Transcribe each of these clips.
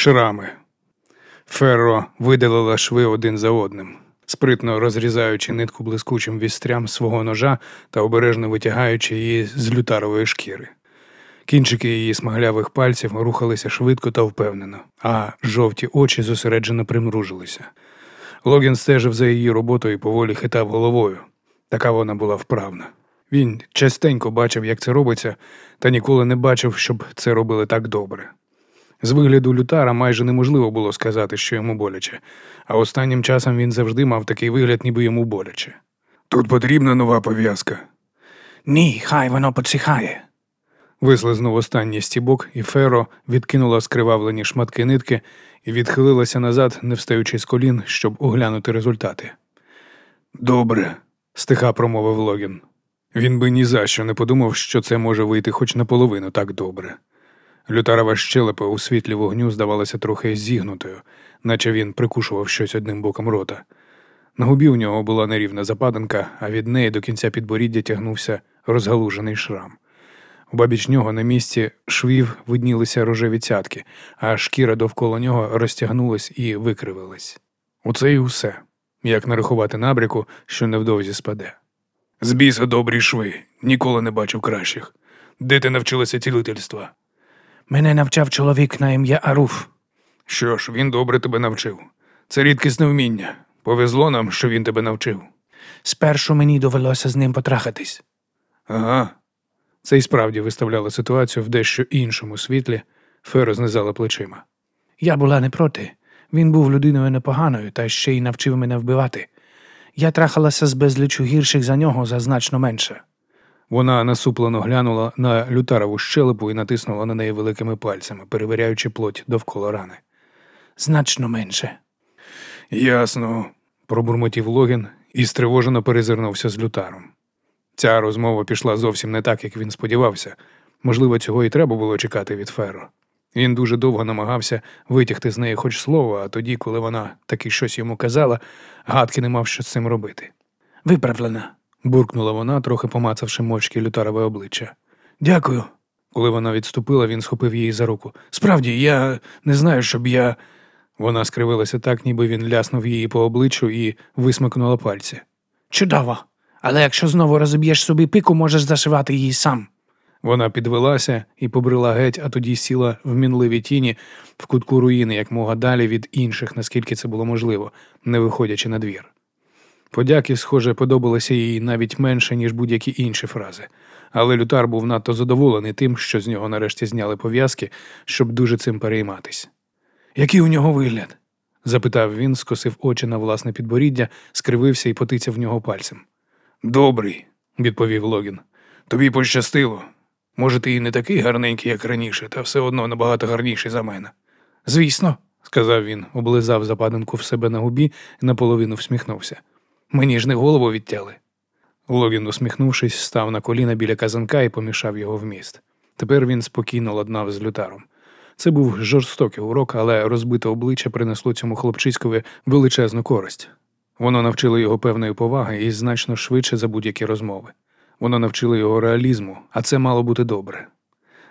Шрами. Ферро видалила шви один за одним, спритно розрізаючи нитку блискучим вістрям свого ножа та обережно витягаючи її з лютарової шкіри. Кінчики її смаглявих пальців рухалися швидко та впевнено, а жовті очі зосереджено примружилися. Логін стежив за її роботою і поволі хитав головою. Така вона була вправна. Він частенько бачив, як це робиться, та ніколи не бачив, щоб це робили так добре. З вигляду лютара майже неможливо було сказати, що йому боляче, а останнім часом він завжди мав такий вигляд, ніби йому боляче. Тут потрібна нова пов'язка. Ні, хай воно почихає. Вислизнув останній стібок, і Феро відкинула скривавлені шматки нитки і відхилилася назад, не встаючи з колін, щоб оглянути результати. Добре, стиха промовив Логін. Він би ні за що не подумав, що це може вийти хоч наполовину так добре. Лютарова щелепа у світлі вогню здавалася трохи зігнутою, наче він прикушував щось одним боком рота. На губі у нього була нерівна западинка, а від неї до кінця підборіддя тягнувся розгалужений шрам. Обабіч нього на місці швів виднілися рожеві цятки, а шкіра довкола нього розтягнулась і викривилась. Оце і усе, як нарахувати набряку, що невдовзі спаде. З біса добрі шви, ніколи не бачив кращих. Де ти навчилася цілительства? Мене навчав чоловік на ім'я Аруф. Що ж, він добре тебе навчив. Це рідкісне вміння. Повезло нам, що він тебе навчив. Спершу мені довелося з ним потрахатись. Ага. Це і справді виставляло ситуацію в дещо іншому світлі. Феро знизала плечима. Я була не проти. Він був людиною непоганою та ще й навчив мене вбивати. Я трахалася з безлічу гірших за нього за значно менше. Вона насуплено глянула на лютарову щелепу і натиснула на неї великими пальцями, перевіряючи плоть довкола рани. Значно менше. Ясно, пробурмотів Логін і стривожено перезирнувся з лютаром. Ця розмова пішла зовсім не так, як він сподівався. Можливо, цього і треба було чекати від Феро. Він дуже довго намагався витягти з неї хоч слово, а тоді, коли вона таки щось йому казала, гадки не мав що з цим робити. Виправлена. Буркнула вона, трохи помацавши мовчки лютарове обличчя. Дякую. Коли вона відступила, він схопив її за руку. Справді, я не знаю, щоб я. Вона скривилася так, ніби він ляснув її по обличчю і висмикнула пальці. Чудово. Але якщо знову розіб'єш собі пику, можеш зашивати її сам. Вона підвелася і побрела геть, а тоді сіла в мінливій тіні в кутку руїни, як мога далі від інших, наскільки це було можливо, не виходячи на двір. Подяки, схоже, подобалися їй навіть менше, ніж будь-які інші фрази, але Лютар був надто задоволений тим, що з нього нарешті зняли пов'язки, щоб дуже цим перейматись. Який у нього вигляд? запитав він, скосив очі на власне підборіддя, скривився і потицяв в нього пальцем. Добрий, відповів Логін. Тобі пощастило. Може, ти і не такий гарненький, як раніше, та все одно набагато гарніший за мене. Звісно, сказав він, облизав западинку в себе на губі і наполовину всміхнувся. Мені ж не голову відтяли. Логін, усміхнувшись, став на коліна біля казанка і помішав його в міст. Тепер він спокійно ладнав з лютаром. Це був жорстокий урок, але розбите обличчя принесло цьому хлопчиськові величезну користь. Воно навчило його певної поваги і значно швидше за будь-які розмови. Воно навчило його реалізму, а це мало бути добре.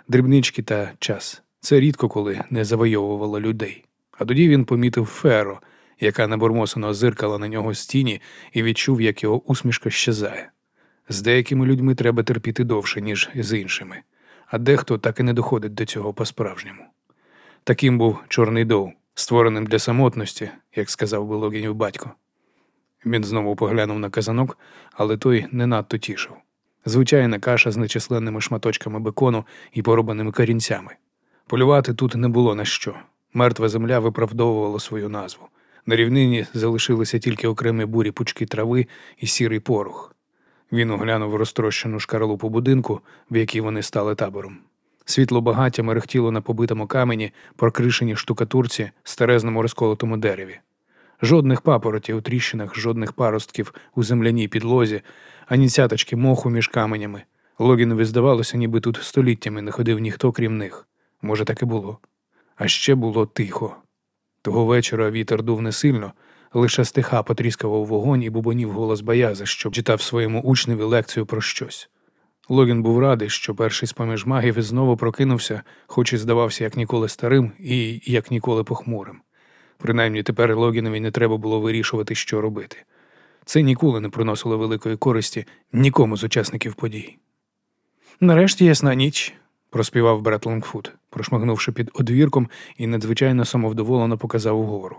Дрібнички та час це рідко коли не завойовувало людей. А тоді він помітив феро, яка набормосено зиркала на нього з тіні і відчув, як його усмішка щезає. З деякими людьми треба терпіти довше, ніж з іншими, а дехто так і не доходить до цього по-справжньому. Таким був Чорний Доу, створеним для самотності, як сказав би батько. Він знову поглянув на казанок, але той не надто тішив. Звичайна каша з нечисленними шматочками бекону і поробаними корінцями. Полювати тут не було на що. Мертва земля виправдовувала свою назву. На рівнині залишилися тільки окремі бурі пучки трави і сірий порох. Він оглянув розтрощену шкаралупу будинку, в якій вони стали табором. Світло багаття мерехтіло на побитому камені, прокришеній штукатурці, старезному розколотому дереві. Жодних папоротів у тріщинах, жодних паростків у земляній підлозі, ані цяточки моху між каменями. Логінові здавалося, ніби тут століттями не ходив ніхто, крім них. Може, так і було. А ще було тихо. Того вечора вітер дув не сильно, лише стиха потріскував вогонь і бубонів голос Баяза, що читав своєму учневі лекцію про щось. Логін був радий, що перший з поміж магів знову прокинувся, хоч і здавався як ніколи старим і як ніколи похмурим. Принаймні тепер Логінові не треба було вирішувати, що робити. Це ніколи не приносило великої користі нікому з учасників подій. Нарешті ясна ніч, проспівав брат Лонгфуд, прошмагнувши під одвірком і надзвичайно самовдоволено показав угору.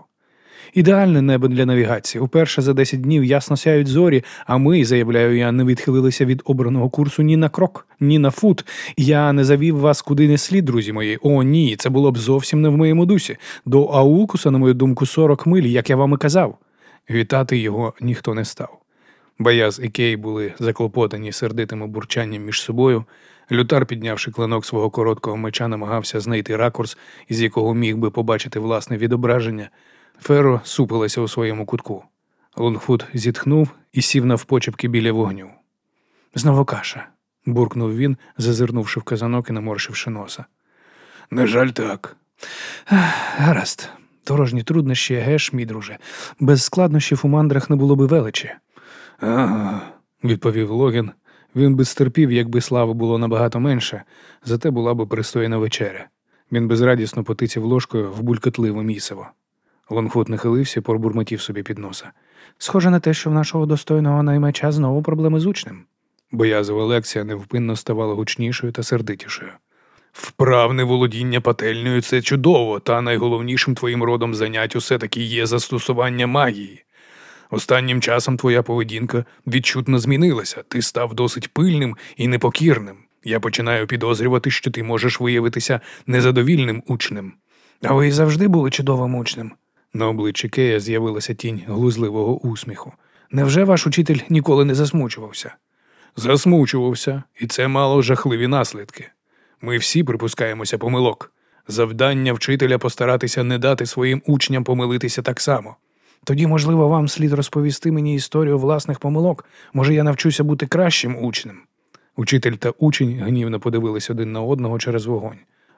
Ідеальне небо для навігації. Уперше за 10 днів ясно сяють зорі, а ми, заявляю я, не відхилилися від обраного курсу ні на крок, ні на фут. Я не завів вас куди не слід, друзі мої. О, ні, це було б зовсім не в моєму дусі. До Аулкуса, на мою думку, 40 миль, як я вам і казав. Вітати його ніхто не став. Баяз і Кей були заклопотані сердитим бурчанням між собою. Лютар, піднявши клинок свого короткого меча, намагався знайти ракурс, із якого міг би побачити власне відображення. Феро супилася у своєму кутку. Лонгфут зітхнув і сів навпочепки біля вогню. Знову каша, буркнув він, зазирнувши в казанок і наморшивши носа. На жаль, так. Гаразд. Дорожні труднощі, еге ж, мій друже. Без складнощів у мандрах не було би величі. Ага, відповів Логін. Він би стерпів, якби слави було набагато менше, зате була би пристойна вечеря. Він безрадісно потицяв ложкою в булькотливе місиво. Лонгфут нахилився пробурмотів собі під носа. Схоже на те, що в нашого достойного наймача знову проблеми з учнем. Боязова лекція невпинно ставала гучнішою та сердитішою. Вправне володіння пательнею це чудово, та найголовнішим твоїм родом занять усе таки є застосування магії. Останнім часом твоя поведінка відчутно змінилася, ти став досить пильним і непокірним. Я починаю підозрювати, що ти можеш виявитися незадовільним учнем. А ви завжди були чудовим учнем. На обличчі Кея з'явилася тінь глузливого усміху. Невже ваш учитель ніколи не засмучувався? Засмучувався, і це мало жахливі наслідки. Ми всі припускаємося помилок. Завдання вчителя постаратися не дати своїм учням помилитися так само. Тоді, можливо, вам слід розповісти мені історію власних помилок. Може, я навчуся бути кращим учнем. Учитель та учень гнівно подивились один на одного через вогонь.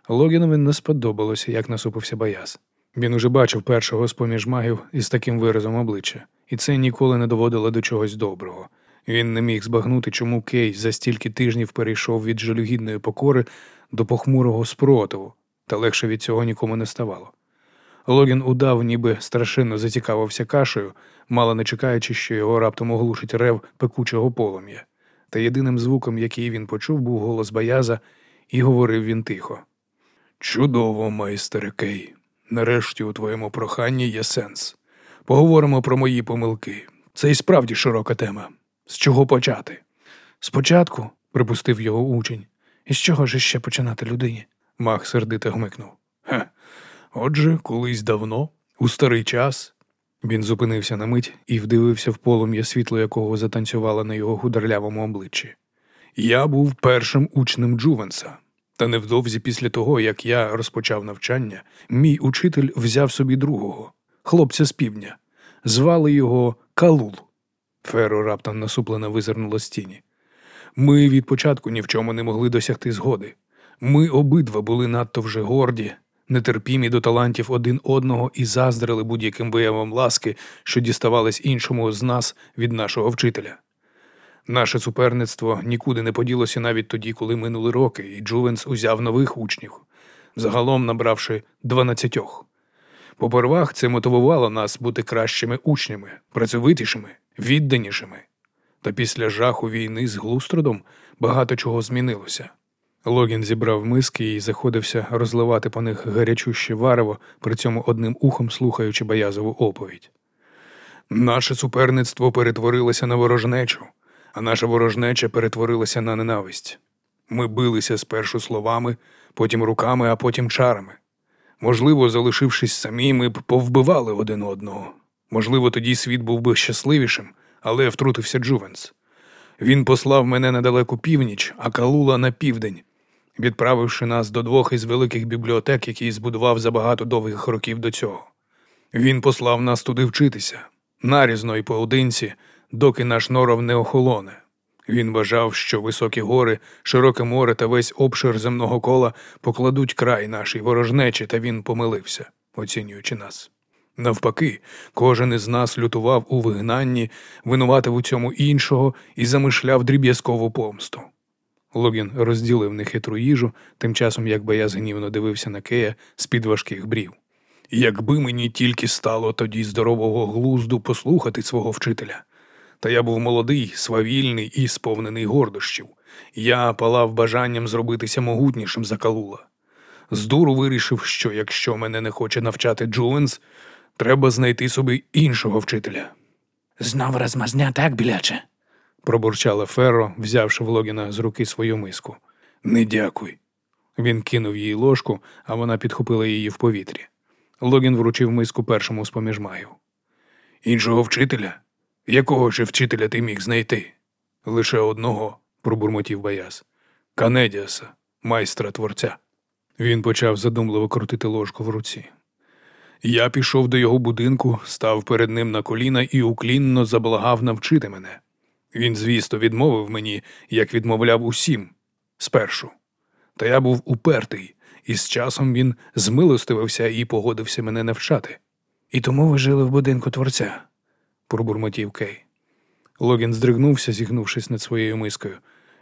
Логінові не сподобалося, як насупився Баяс. Він уже бачив першого з поміж магів із таким виразом обличчя, і це ніколи не доводило до чогось доброго. Він не міг збагнути, чому Кей за стільки тижнів перейшов від жалюгідної покори до похмурого спротиву, та легше від цього нікому не ставало. Логін удав, ніби страшенно зацікавився кашею, мало не чекаючи, що його раптом оглушить рев пекучого полум'я. Та єдиним звуком, який він почув, був голос Баяза, і говорив він тихо. Чудово, майстере Кей. Нарешті у твоєму проханні є сенс. Поговоримо про мої помилки. Це і справді широка тема. З чого почати? Спочатку, припустив його учень. І з чого ж іще починати людині? Мах сердито гмикнув. Отже, колись давно, у старий час, він зупинився на мить і вдивився в полум'я світло, якого затанцювало на його худорлявому обличчі. Я був першим учнем Джувенса. Та невдовзі після того, як я розпочав навчання, мій учитель взяв собі другого, хлопця з півдня. Звали його Калул. Феро раптом насуплено визирнуло з тіні. Ми від початку ні в чому не могли досягти згоди. Ми обидва були надто вже горді, нетерпімі до талантів один одного і заздрили будь-яким виявом ласки, що діставались іншому з нас від нашого вчителя. Наше суперництво нікуди не поділося навіть тоді, коли минули роки, і Джувенс узяв нових учнів, загалом набравши дванадцятьох. Попервах це мотивувало нас бути кращими учнями, працьовитішими, відданішими. Та після жаху війни з Глустродом багато чого змінилося. Логін зібрав миски і заходився розливати по них гарячуще варево, при цьому одним ухом слухаючи Баязову оповідь. Наше суперництво перетворилося на ворожнечу, а наша ворожнеча перетворилася на ненависть. Ми билися спершу словами, потім руками, а потім чарами. Можливо, залишившись самі, ми б повбивали один одного. Можливо, тоді світ був би щасливішим, але втрутився Джувенс. Він послав мене на далеку північ, а Калула на південь, відправивши нас до двох із великих бібліотек, які збудував за багато довгих років до цього. Він послав нас туди вчитися, нарізно і поодинці, доки наш норов не охолоне. Він вважав, що високі гори, широке море та весь обшир земного кола покладуть край нашій ворожнечі, та він помилився, оцінюючи нас. Навпаки, кожен із нас лютував у вигнанні, винуватив у цьому іншого і замишляв дріб'язкову помсту. Логін розділив нехитру їжу, тим часом як Баяз гнівно дивився на Кея з-під важких брів. Якби мені тільки стало тоді здорового глузду послухати свого вчителя. Та я був молодий, свавільний і сповнений гордощів. Я палав бажанням зробитися могутнішим за Калула. З дуру вирішив, що якщо мене не хоче навчати Джуленс, треба знайти собі іншого вчителя. Знов розмазня так, біляче. Пробурчала Ферро, взявши в Логіна з руки свою миску. Не дякуй. Він кинув їй ложку, а вона підхопила її в повітрі. Логін вручив миску першому з поміж магів. Іншого вчителя? Якого ж вчителя ти міг знайти? Лише одного, пробурмотів Баяс. Канедіаса, майстра творця. Він почав задумливо крутити ложку в руці. Я пішов до його будинку, став перед ним на коліна і уклінно заблагав навчити мене. Він, звісно, відмовив мені, як відмовляв усім спершу. Та я був упертий, і з часом він змилостивився і погодився мене навчати. І тому ви жили в будинку творця. пробурмотів Кей. Логін здригнувся, зігнувшись над своєю мискою.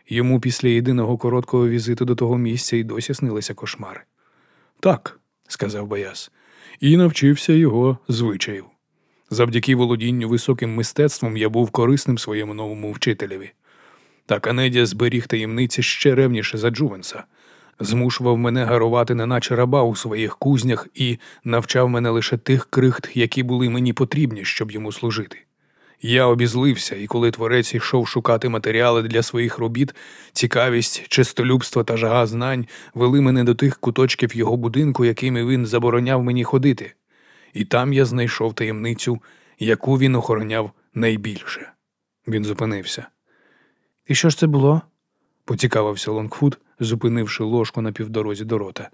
Йому після єдиного короткого візиту до того місця й досі снилися кошмари. Так, сказав Баяс, і навчився його звичаїв. Завдяки володінню високим мистецтвом я був корисним своєму новому вчителеві. Та Канедія зберіг таємниці ще ревніше за Джувенса, змушував мене гарувати неначе раба у своїх кузнях і навчав мене лише тих крихт, які були мені потрібні, щоб йому служити. Я обізлився, і коли творець йшов шукати матеріали для своїх робіт, цікавість, чистолюбство та жага знань вели мене до тих куточків його будинку, якими він забороняв мені ходити. І там я знайшов таємницю, яку він охороняв найбільше. Він зупинився. І що ж це було? Поцікавився Лонгфуд, зупинивши ложку на півдорозі до рота.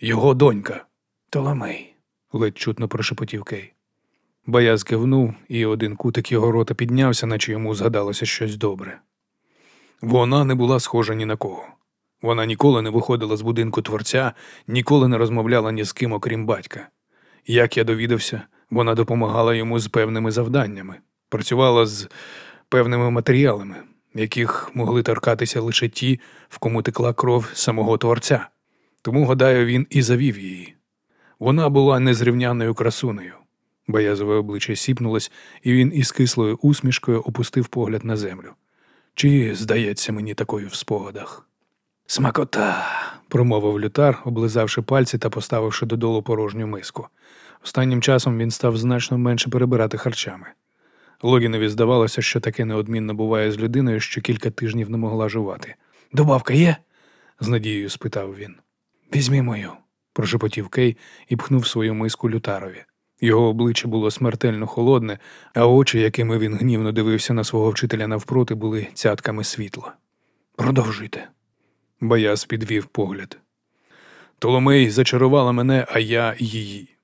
Його донька, Толомей. ледь чутно прошепотів Кей. Баяз кивнув, і один кутик його рота піднявся, наче йому згадалося щось добре. Вона не була схожа ні на кого. Вона ніколи не виходила з будинку творця, ніколи не розмовляла ні з ким, окрім батька. Як я довідався, вона допомагала йому з певними завданнями, працювала з певними матеріалами, яких могли торкатися лише ті, в кому текла кров самого творця. Тому, гадаю, він і завів її. Вона була незрівняною красунею. Боязове обличчя сіпнулось, і він із кислою усмішкою опустив погляд на землю. Чи здається мені такою в спогадах? Смакота. промовив лютар, облизавши пальці та поставивши додолу порожню миску. Останнім часом він став значно менше перебирати харчами. Логінові здавалося, що таке неодмінно буває з людиною, що кілька тижнів не могла жувати. Добавка є? з надією спитав він. Візьми мою. Прошепотів Кей і пхнув свою миску лютарові. Його обличчя було смертельно холодне, а очі, якими він гнівно дивився на свого вчителя навпроти, були цятками світла. Продовжуйте. Баяс підвів погляд. Толомей зачарувала мене, а я її.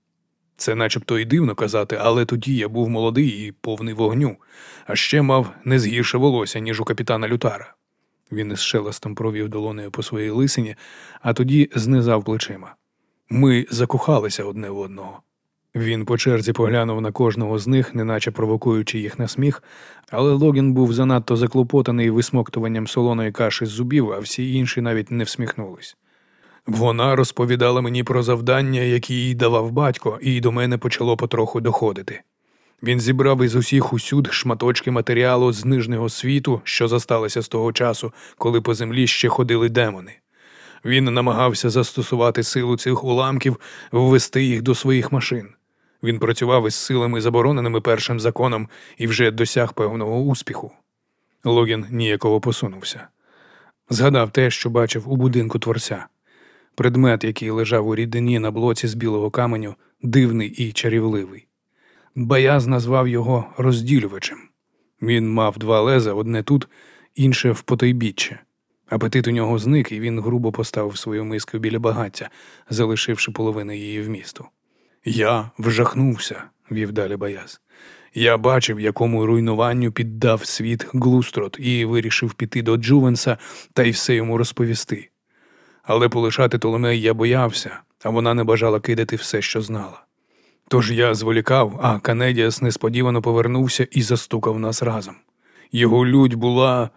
Це начебто і дивно казати, але тоді я був молодий і повний вогню, а ще мав не згірше волосся, ніж у капітана Лютара. Він із шелестом провів долонею по своїй лисині, а тоді знизав плечима. Ми закохалися одне в одного. Він по черзі поглянув на кожного з них, неначе провокуючи їх на сміх, але Логін був занадто заклопотаний висмоктуванням солоної каші з зубів, а всі інші навіть не всміхнулись. Вона розповідала мені про завдання, які їй давав батько, і до мене почало потроху доходити. Він зібрав із усіх усюд шматочки матеріалу з нижнього світу, що засталося з того часу, коли по землі ще ходили демони. Він намагався застосувати силу цих уламків, ввести їх до своїх машин. Він працював із силами, забороненими першим законом, і вже досяг певного успіху. Логін ніяково посунувся. Згадав те, що бачив у будинку творця. Предмет, який лежав у рідині на блоці з білого каменю, дивний і чарівливий. Баяз назвав його розділювачем. Він мав два леза, одне тут, інше в потойбіччя. Апетит у нього зник, і він грубо поставив свою миску біля багаття, залишивши половину її в місту. Я вжахнувся, вів далі Баяз. Я бачив, якому руйнуванню піддав світ Глустрот, і вирішив піти до Джувенса та й все йому розповісти. Але полишати Толомей я боявся, а вона не бажала кидати все, що знала. Тож я зволікав, а Канедіас несподівано повернувся і застукав нас разом. Його лють була.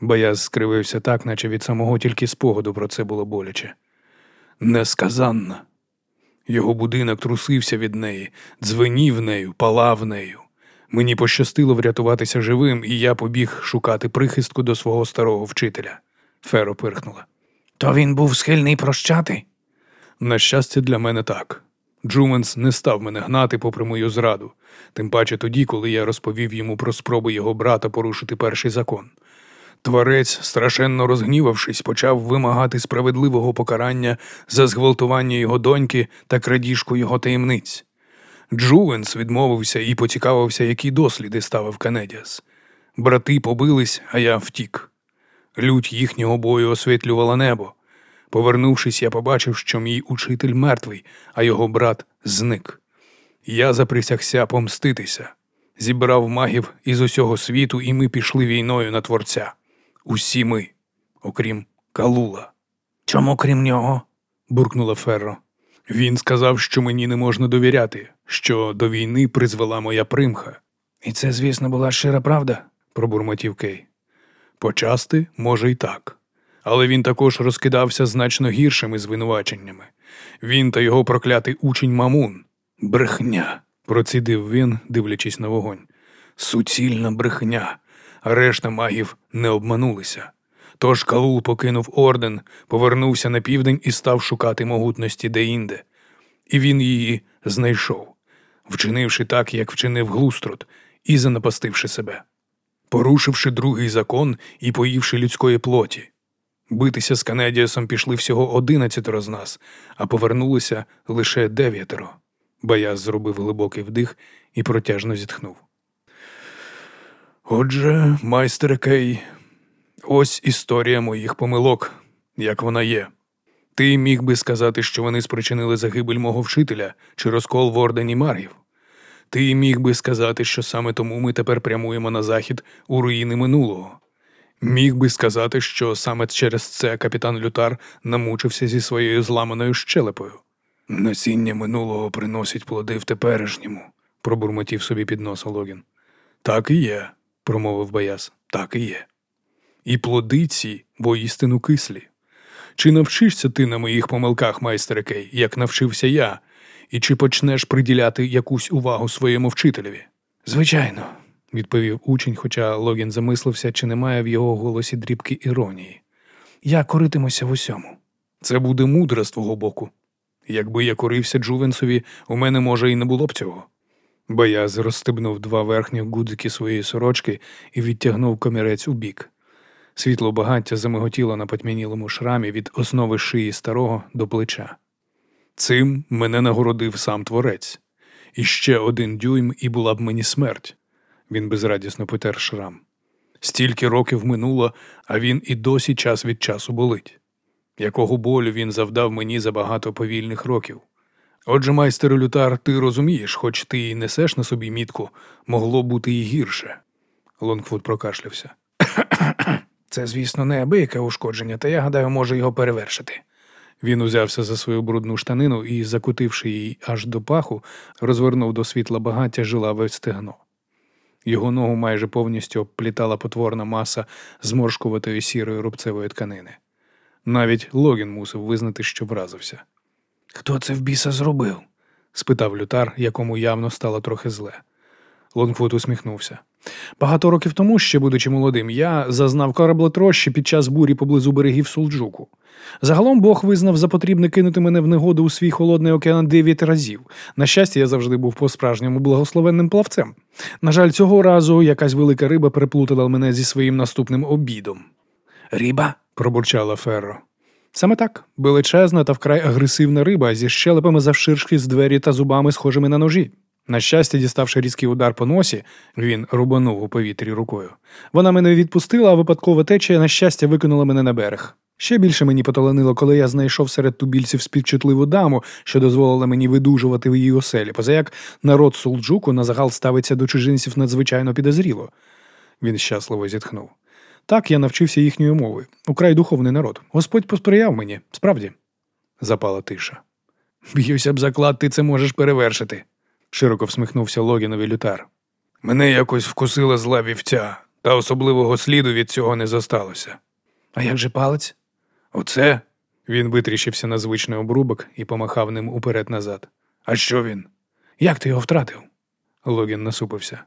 Бояз скривився так, наче від самого тільки спогаду про це було боляче. Несказанна. Його будинок трусився від неї, дзвенів нею, палав нею. Мені пощастило врятуватися живим, і я побіг шукати прихистку до свого старого вчителя. Феро пирхнула. То він був схильний прощати? На щастя, для мене так. Джуменс не став мене гнати попри мою зраду, тим паче тоді, коли я розповів йому про спроби його брата порушити перший закон. Творець, страшенно розгнівавшись, почав вимагати справедливого покарання за зґвалтування його доньки та крадіжку його таємниць. Джувенс відмовився і поцікавився, які досліди ставив Канедіас. Брати побились, а я втік. Лють їхнього бою освітлювала небо. Повернувшись, я побачив, що мій учитель мертвий, а його брат зник. Я заприсягся помститися, зібрав магів із усього світу, і ми пішли війною на творця. Усі ми, окрім Калула, Чому крім нього? буркнула Ферро. Він сказав, що мені не можна довіряти, що до війни призвела моя примха, І це, звісно, була щира правда. пробурмотів Кей. Почасти, може, й так. Але він також розкидався значно гіршими звинуваченнями. Він та його проклятий учень Мамун. Брехня, процідив він, дивлячись на вогонь. Суцільна брехня. Решта магів не обманулися. Тож Калул покинув орден, повернувся на південь і став шукати могутності деінде. І він її знайшов, вчинивши так, як вчинив Глустрот, і занапастивши себе порушивши другий закон і поївши людської плоті. Битися з Канедіасом пішли всього одинадцятеро з нас, а повернулися лише дев'ятеро. Бояз зробив глибокий вдих і протяжно зітхнув. Отже, майстер Кей, ось історія моїх помилок, як вона є. Ти міг би сказати, що вони спричинили загибель мого вчителя чи розкол в ордені Маргів. Ти міг би сказати, що саме тому ми тепер прямуємо на захід у руїни минулого. Міг би сказати, що саме через це капітан Лютар намучився зі своєю зламаною щелепою. Насіння минулого приносить плоди в теперішньому, пробурмотів собі під носа Логін. Так і є, промовив Бояс, так і є. І плоди ці воістину кислі. Чи навчишся ти на моїх помилках, майстер Кей, як навчився я, і чи почнеш приділяти якусь увагу своєму вчителеві? Звичайно. відповів учень, хоча Логін замислився, чи немає в його голосі дрібки іронії. Я коритимуся в усьому. Це буде мудро з твого боку. Якби я корився Джувенсові, у мене, може, і не було б цього. Бояз розстебнув два верхні гудзики своєї сорочки і відтягнув комірець у бік. Світло багаття замиготіло на потьмянілому шрамі від основи шиї старого до плеча. Цим мене нагородив сам творець. І ще один дюйм, і була б мені смерть. Він безрадісно потер шрам. Стільки років минуло, а він і досі час від часу болить. Якого болю він завдав мені за багато повільних років. Отже, майстер Лютар, ти розумієш, хоч ти і несеш на собі мітку, могло бути і гірше. Лонгфуд прокашлявся. Це, звісно, неабияке ушкодження, та я гадаю, може його перевершити. Він узявся за свою брудну штанину і, закутивши її аж до паху, розвернув до світла багаття жилаве стегно. Його ногу майже повністю обплітала потворна маса зморшкуватої сірої рубцевої тканини. Навіть Логін мусив визнати, що вразився. Хто це в біса зробив? спитав лютар, якому явно стало трохи зле. Лонгфут усміхнувся. Багато років тому, ще будучи молодим, я зазнав кораблетрощі під час бурі поблизу берегів Сулджуку. Загалом Бог визнав за потрібне кинути мене в негоду у свій холодний океан дев'ять разів. На щастя, я завжди був по-справжньому благословенним плавцем. На жаль, цього разу якась велика риба переплутала мене зі своїм наступним обідом. Риба? пробурчала Ферро. Саме так, величезна та вкрай агресивна риба зі щелепами завширшки з двері та зубами, схожими на ножі. На щастя, діставши різкий удар по носі, він рубанув у повітрі рукою. Вона мене відпустила, а випадкова течія, на щастя, викинула мене на берег. Ще більше мені поталанило, коли я знайшов серед тубільців співчутливу даму, що дозволила мені видужувати в її оселі, позаяк народ Сулджуку на загал ставиться до чужинців надзвичайно підозріло. Він щасливо зітхнув. Так я навчився їхньої мови. Украй духовний народ. Господь посприяв мені, справді. Запала тиша. Б'юся б заклад, ти це можеш перевершити, широко всміхнувся Логінові лютар. Мене якось вкусила зла вівця, Та особливого сліду від цього не зосталося. А як же палець? Оце? Він витріщився на звичний обрубок і помахав ним уперед-назад. А що він? Як ти його втратив? Логін насупився.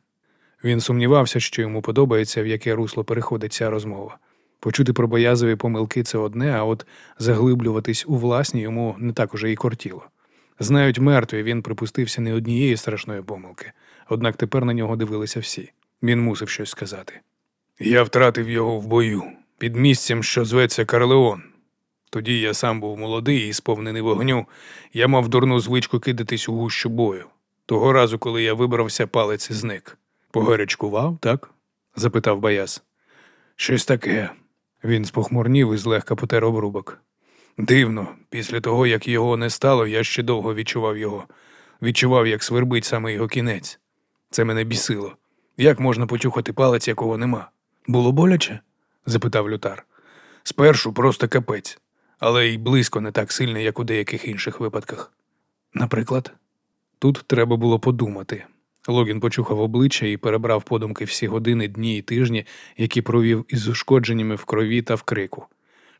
Він сумнівався, що йому подобається, в яке русло переходить ця розмова. Почути про боязові помилки це одне, а от заглиблюватись у власні йому не так уже і кортіло. Знають мертві, він припустився не однієї страшної помилки, однак тепер на нього дивилися всі. Він мусив щось сказати. Я втратив його в бою під місцем, що зветься Карлеон. Тоді я сам був молодий і сповнений вогню. Я мав дурну звичку кидатись у гущу бою. Того разу, коли я вибрався, палець зник. Погарячкував, так? запитав Баяс. Щось таке. Він спохмурнів і злегка потер обрубок. Дивно, після того, як його не стало, я ще довго відчував його. Відчував, як свербить саме його кінець. Це мене бісило. Як можна почухати палець, якого нема? Було боляче? запитав лютар. Спершу просто капець, але й близько не так сильно, як у деяких інших випадках. Наприклад, Тут треба було подумати. Логін почухав обличчя і перебрав подумки всі години, дні і тижні, які провів із ушкодженнями в крові та в крику,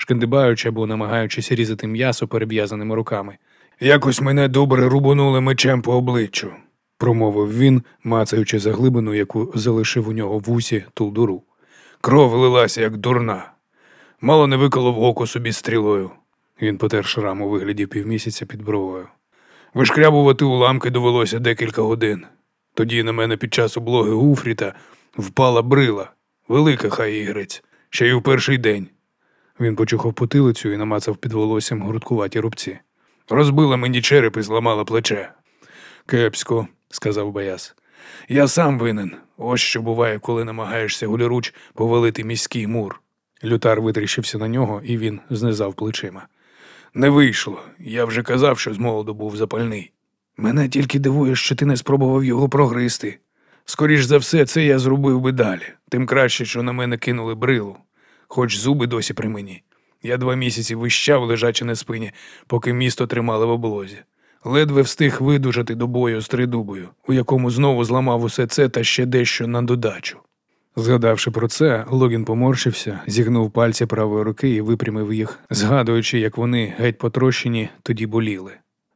шкандибаючи або намагаючись різати м'ясо перев'язаними руками. Якось мене добре рубанули мечем по обличчю, промовив він, мацаючи заглибину, яку залишив у нього в усі тулдуру. Кров лилася, як дурна. Мало не виколов око собі стрілою. Він потер шрам у вигляді півмісяця під бровою. Вишкрябувати уламки довелося декілька годин. Тоді на мене під час облоги Уфріта впала брила, велика хай ігрець, ще й у перший день. Він почухав потилицю і намацав під волоссям грудкуваті рубці. Розбила мені череп і зламала плече. Кепсько, сказав Баяс. Я сам винен. Ось що буває, коли намагаєшся голіруч повалити міський мур. Лютар витріщився на нього, і він знизав плечима. Не вийшло. Я вже казав, що з молоду був запальний. Мене тільки дивує, що ти не спробував його прогризти. Скоріш за все, це я зробив би далі, тим краще, що на мене кинули брилу, хоч зуби досі при мені. Я два місяці вищав, лежачи на спині, поки місто тримали в облозі. Ледве встиг видужати до бою з тридубою, у якому знову зламав усе це та ще дещо на додачу. Згадавши про це, Логін поморщився, зігнув пальці правої руки і випрямив їх, згадуючи, як вони, геть потрощені, тоді боліли.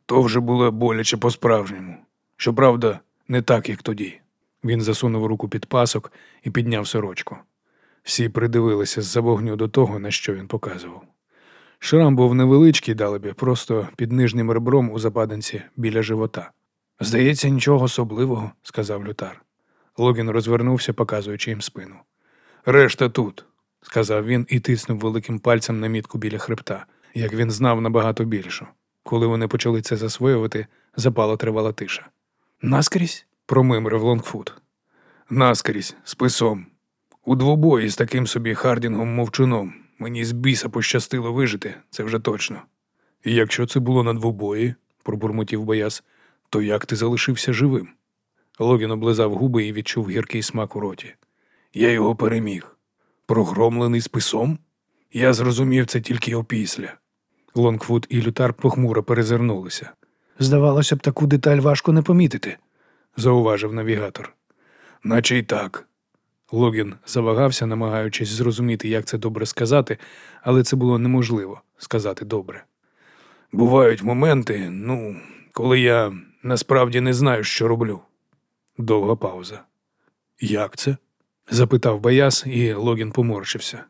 То вже було боляче по-справжньому. Щоправда, не так, як тоді. Він засунув руку під пасок і підняв сорочку. Всі придивилися з-за вогню до того, на що він показував. Шрам був невеличкий, далебі, просто під нижнім ребром у западинці біля живота. Здається, нічого особливого, сказав лютар. Логін розвернувся, показуючи їм спину. Решта тут, сказав він і тиснув великим пальцем на мітку біля хребта, як він знав набагато більшу. Коли вони почали це засвоювати, запала тривала тиша. Наскрізь? промимрив Лонгфут. Наскрізь, з писом. У двобої з таким собі Хардінгом мовчуном. Мені з біса пощастило вижити, це вже точно. І якщо це було на двобої, пробурмотів бояс, то як ти залишився живим? Логін облизав губи і відчув гіркий смак у роті. Я його переміг. Прогромлений списом? Я зрозумів це тільки опісля. Лонгфуд і лютар похмуро перезирнулися. здавалося б, таку деталь важко не помітити. зауважив навігатор. Наче й так. Логін завагався, намагаючись зрозуміти, як це добре сказати, але це було неможливо сказати добре. Бувають моменти, ну, коли я насправді не знаю, що роблю. Довга пауза. Як це? запитав Баяс, і Логін поморщився.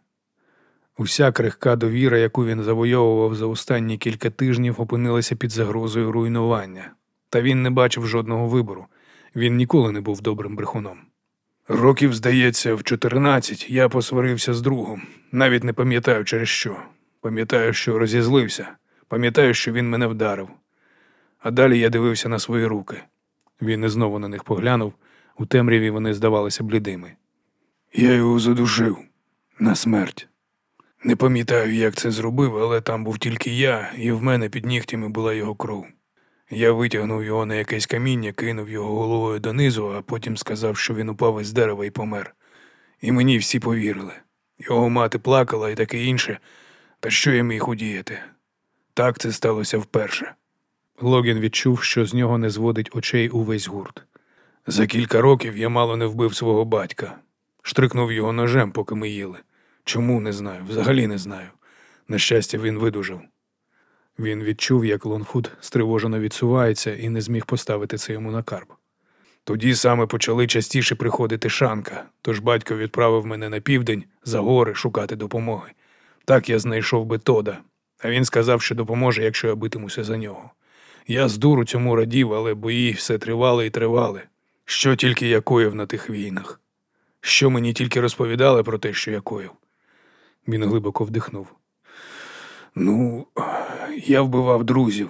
Уся крихка довіра, яку він завойовував за останні кілька тижнів, опинилася під загрозою руйнування, та він не бачив жодного вибору. Він ніколи не був добрим брехуном. Років, здається, в 14 я посварився з другом, навіть не пам'ятаю через що. Пам'ятаю, що розізлився, пам'ятаю, що він мене вдарив. А далі я дивився на свої руки. Він і знову на них поглянув, у темряві вони здавалися блідими. Я його задушив на смерть. Не пам'ятаю, як це зробив, але там був тільки я, і в мене під нігтями була його кров. Я витягнув його на якесь каміння, кинув його головою донизу, а потім сказав, що він упав із дерева і помер. І мені всі повірили. Його мати плакала і таке інше. Та що я міг удіяти? Так це сталося вперше. Логін відчув, що з нього не зводить очей увесь гурт. За кілька років я мало не вбив свого батька. Штрикнув його ножем, поки ми їли. Чому не знаю, взагалі не знаю. На щастя, він видужав. Він відчув, як Лонфуд стривожено відсувається і не зміг поставити це йому на карп. Тоді саме почали частіше приходити шанка, тож батько відправив мене на південь за гори шукати допомоги. Так я знайшов би Тода, а він сказав, що допоможе, якщо я битимуся за нього. Я з дуру цьому радів, але бої все тривали і тривали. Що тільки я коїв на тих війнах? Що мені тільки розповідали про те, що я коїв? Він глибоко вдихнув. Ну, я вбивав друзів.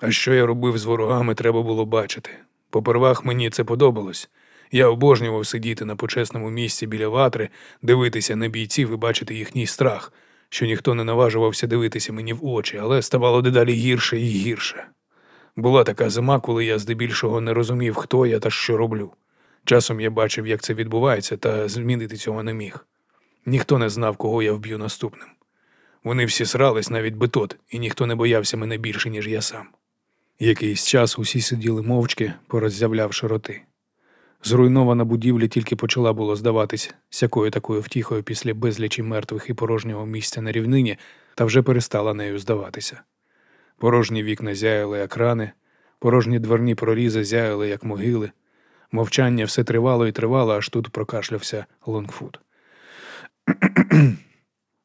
А що я робив з ворогами, треба було бачити. Попервах мені це подобалось. Я обожнював сидіти на почесному місці біля ватри, дивитися на бійців і бачити їхній страх, що ніхто не наважувався дивитися мені в очі, але ставало дедалі гірше і гірше. Була така зима, коли я здебільшого не розумів, хто я та що роблю. Часом я бачив, як це відбувається, та змінити цього не міг. Ніхто не знав, кого я вб'ю наступним. Вони всі срались, навіть бетот, і ніхто не боявся мене більше, ніж я сам. Якийсь час усі сиділи мовчки, пороззявлявши роти. Зруйнована будівля тільки почала було здаватись сякою такою втіхою після безлічі мертвих і порожнього місця на рівнині, та вже перестала нею здаватися. Порожні вікна зяяли, як рани, порожні дверні прорізи зяяли, як могили. Мовчання все тривало і тривало, аж тут прокашлявся Лонгфуд.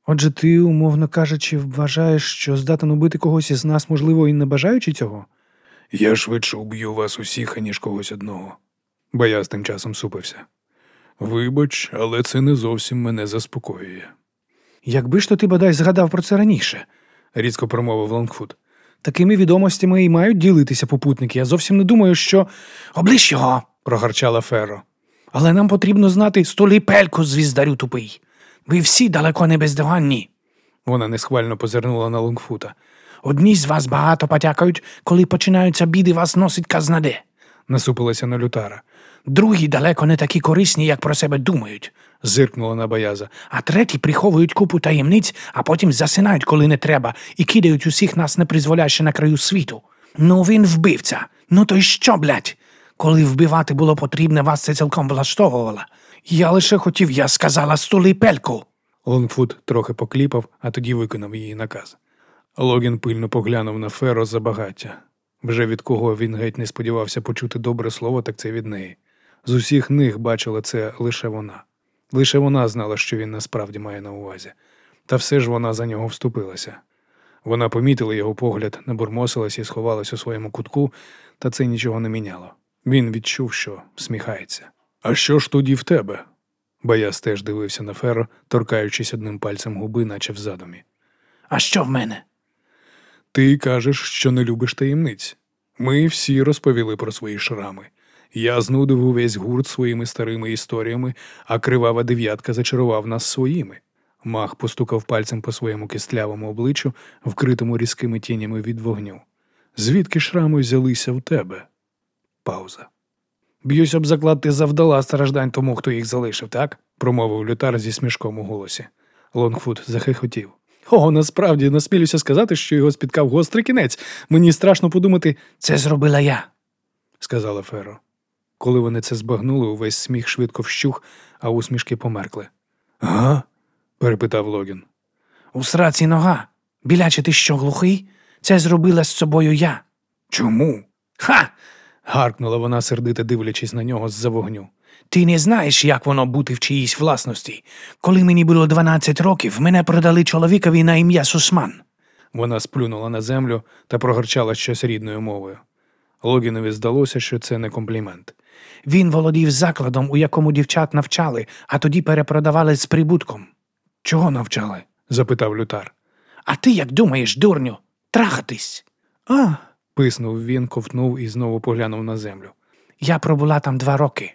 Отже, ти, умовно кажучи, вважаєш, що здатен убити когось із нас, можливо, і не бажаючи цього? Я швидше уб'ю вас усіх, аніж когось одного. Бояз тим часом супився. Вибач, але це не зовсім мене заспокоює, Якби ж то ти бодай згадав про це раніше. різко промовив Лонгфут. Такими відомостями і мають ділитися попутники. Я зовсім не думаю, що. Облиш його. прогарчала Ферро. Але нам потрібно знати Стули пельку, звіздарю тупий. Ви всі далеко не бездоганні. Вона несхвально позирнула на Лонгфута. Одні з вас багато патякають, коли починаються біди, вас носить казна-де. Насупилася на лютара. Другі далеко не такі корисні, як про себе думають. Зиркнула на бояза. А треті приховують купу таємниць, а потім засинають, коли не треба, і кидають усіх нас непризволяще на краю світу. Ну він вбивця. Ну то й що, блядь? Коли вбивати було потрібне, вас це цілком влаштовувало. Я лише хотів, я сказала, стули пельку. Трохи покліпав, а тоді виконав її наказ. Логін пильно поглянув на Феро за багаття. Вже від кого він геть не сподівався почути добре слово, так це від неї. З усіх них бачила це лише вона. Лише вона знала, що він насправді має на увазі. Та все ж вона за нього вступилася. Вона помітила його погляд, набурмосилась і сховалась у своєму кутку, та це нічого не міняло. Він відчув, що всміхається. А що ж тоді в тебе? Бояз теж дивився на Феро, торкаючись одним пальцем губи, наче в задумі. А що в мене? Ти кажеш, що не любиш таємниць. Ми всі розповіли про свої шрами. Я знудив увесь гурт своїми старими історіями, а кривава дев'ятка зачарував нас своїми. Маг постукав пальцем по своєму кистлявому обличчю, вкритому різкими тінями від вогню. Звідки шрами взялися в тебе? Пауза. Б'юсь об заклад, ти завдала страждань тому, хто їх залишив, так? промовив лютар зі смішком у голосі. Лонгфут захихотів. О, насправді насмілюся сказати, що його спіткав гострий кінець. Мені страшно подумати, це зробила я. сказала Феро. Коли вони це збагнули, увесь сміх швидко вщух, а усмішки померкли. Га? перепитав Логін. У сраці нога. Біляче, ти що, глухий? Це зробила з собою я. Чому? Ха! Гаркнула вона, сердито дивлячись на нього з-за вогню. Ти не знаєш, як воно бути в чиїсь власності. Коли мені було 12 років, мене продали чоловікові на ім'я Сусман. Вона сплюнула на землю та прогорчала щось рідною мовою. Логінові здалося, що це не комплімент. Він володів закладом, у якому дівчат навчали, а тоді перепродавали з прибутком. Чого навчали? запитав лютар. А ти як думаєш, дурню? Трахатись? А. писнув він, ковтнув і знову поглянув на землю. Я пробула там два роки.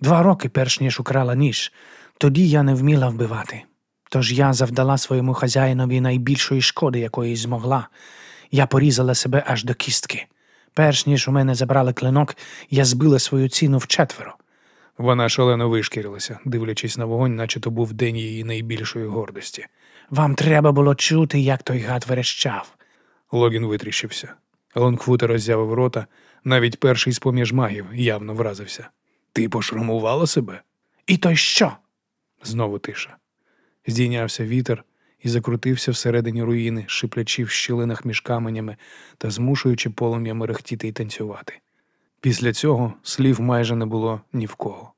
Два роки, перш ніж украла ніж. Тоді я не вміла вбивати. Тож я завдала своєму хазяїнові найбільшої шкоди, якої змогла. Я порізала себе аж до кістки. Перш ніж у мене забрали клинок, я збила свою ціну вчетверо. Вона шалено вишкірилася, дивлячись на вогонь, наче то був день її найбільшої гордості. Вам треба було чути, як той гад верещав. Лоґен витріщився. Лонгфут роззявив рота, навіть перший з поміж магів явно вразився. Ти пошрамувала себе? І то що? Знову тиша. Здійнявся вітер і закрутився всередині руїни, шиплячи в щілинах між каменями та змушуючи полум'я мерехтіти й танцювати. Після цього слів майже не було ні в кого.